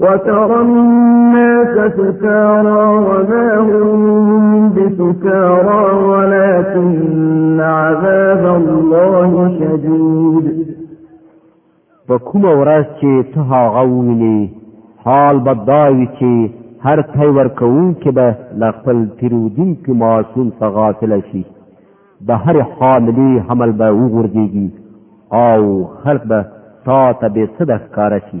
وترى الناس سكارى وما هم بسكارى ولكن عذاب الله شديد په کومه ورځ چې ته هغه ووینې حال به دا وي چې هر تی ورکوونکی به له خپل تېرودونکي معصوم څخه غافله شي د هرې حاملې حمل به وغورځېږي او خلق به تا ته بې څه د ښکاره شي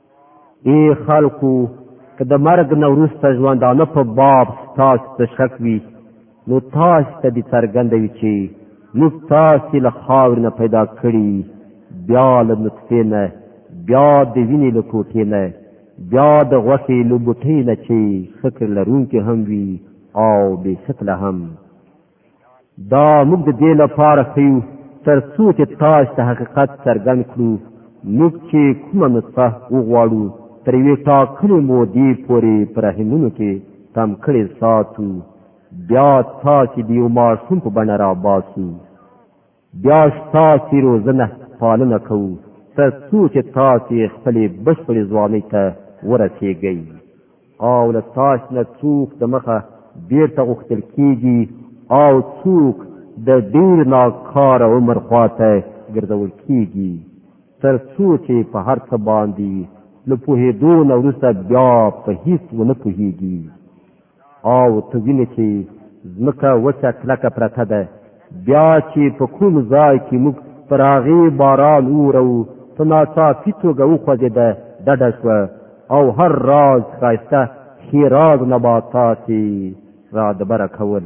ای خلکو که د مرګ نه وروسته ژوندانه په باب ستاسو څه شک وي نو تاسو ته دې څرګنده وي چې موږ تاسو له خاورې نه پیدا کړي بیا له نطفې نه بیا د وینې له ټوټې نه بیا د غوښې له بوټۍ نه چې فکر لرونکي هم وي او بې شکله هم دا موږ د دې لپاره خیو تر څو چې تاسو ته حقیقت څرګند کړو موږ چې کومه نسخه وغواړو تر یوې ټاکلې مودې پورې په رحمونو کې تم کړې ساتو بیا تاسو د یو ماشوم په بڼه راباسو بیا ستاسې روزنه پالنه کوو تر څو چې تاسې خپلې بشپړې ځوانۍ ته ورسېږئ او له تاسې نه څوک د مخه بیرته غوښتل کیږي او څوک د ډیر ناکار عمر خواته ګرځول کیږي تر څو چې په هر څه باندې له پوهېدو نه وروسته بیا په هیڅ ونه پوهېږي او ته وینې چې ځمکه وچه کلکه پرته ده بیا چې په کوم ځای کې موږ پر هغې باران وورو په ناڅاپي توګه وخوځېده ډډه شوه او هر راز ښایسته ښېراز نباتات یې را دبره کول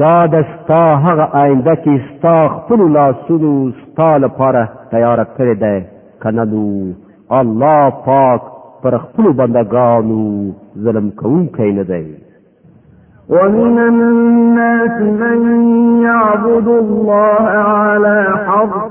دا د ستا هغه آینده کې ستا خپل لاسونو ستا لپاره تیار کړی دی کنه نو الله پاک پر خپل بندگانو ظلم کوونکی نه دی ومن الناس من يعبد الله على حرف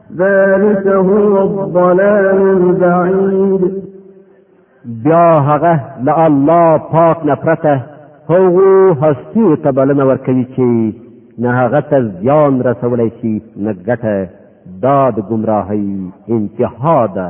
ذلك هو الضلال البعيد بیا هغه له الله پاک نه پرته هغو هستیو ته بلنه ورکوي چې نه هغه ته زیان رسولی شي نه ګټه دا د ګمراهۍ انتها ده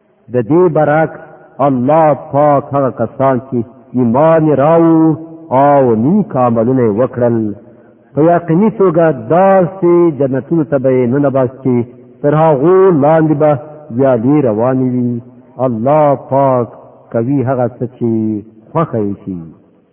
د دې برعکس الله پاک هغه کسان چې ایمان راوړ او نیک عملونه وکړل په یقیني توګه داسې جنتونو ته به نه نباسي تر هغه لاندې به بیا دې رواني وي الله پاک کوي هغه څه چې خوښه شي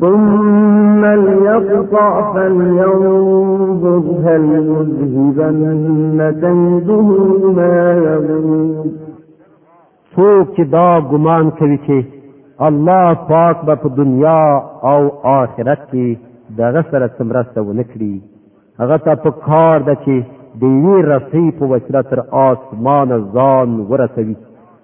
ثم ليقطع فلينظر هل يذهبن كيده ما يغيظ څوک چې دا ګمان کوي چې الله پاک به په دنیا او آخرت کې دغه سره څمرسته ونه کړي هغه ته په کار ده چې د یوې رسۍ په وسیله تر آسمانه ځان ورسوي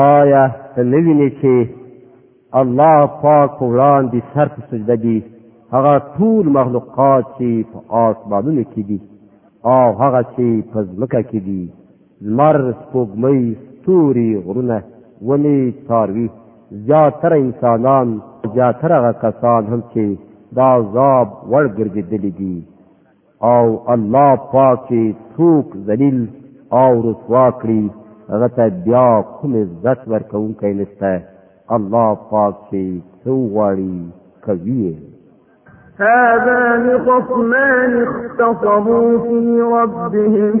آیا ته نه وینې چې الله پاک وړاندې سر په سجده دي هغه ټول مخلوقات چې په آسمانونو کې دي او هغه چې په ځمکه کې دي لمر سپوږمۍ ستوري غرونه ونې څاروي زیاتره انسانان زیاتره هغه کسان هم چې دا عذاب وړ ګرځېدلي دي او الله پاک څوک ذلیل او رسوا کړي هغه ته بیا کوم عزت ورکوونکی نشته الله پاک چې څه وغواړي کوي هذان خصمان اختصموا في ربهم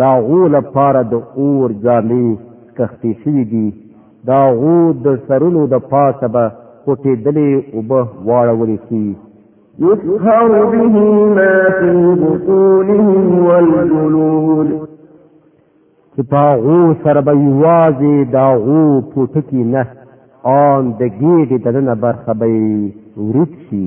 دا غو لپاره د اور جامې کښتې شوې دي دا غو د سرونو د پاسه به کوټېدلې اوبه واړول شي يسهر به ما في بطونهم والجلود چې په غو سره به یوازې دا غو پوټکی نه آن د ګېډې دننه برخه به ورید شي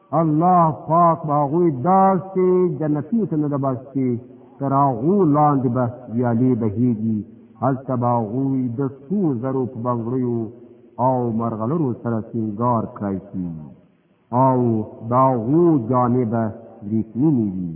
الله پاک به هغوی داسې جنتیو ته نه دباسي چې تر هغو لاندې به ویالې بهیږي هلته به هغوی د سرو زرو په بنګړیو او مرغلرو سره سینګار کړای شي او د هغو جامې به وریښمینې وي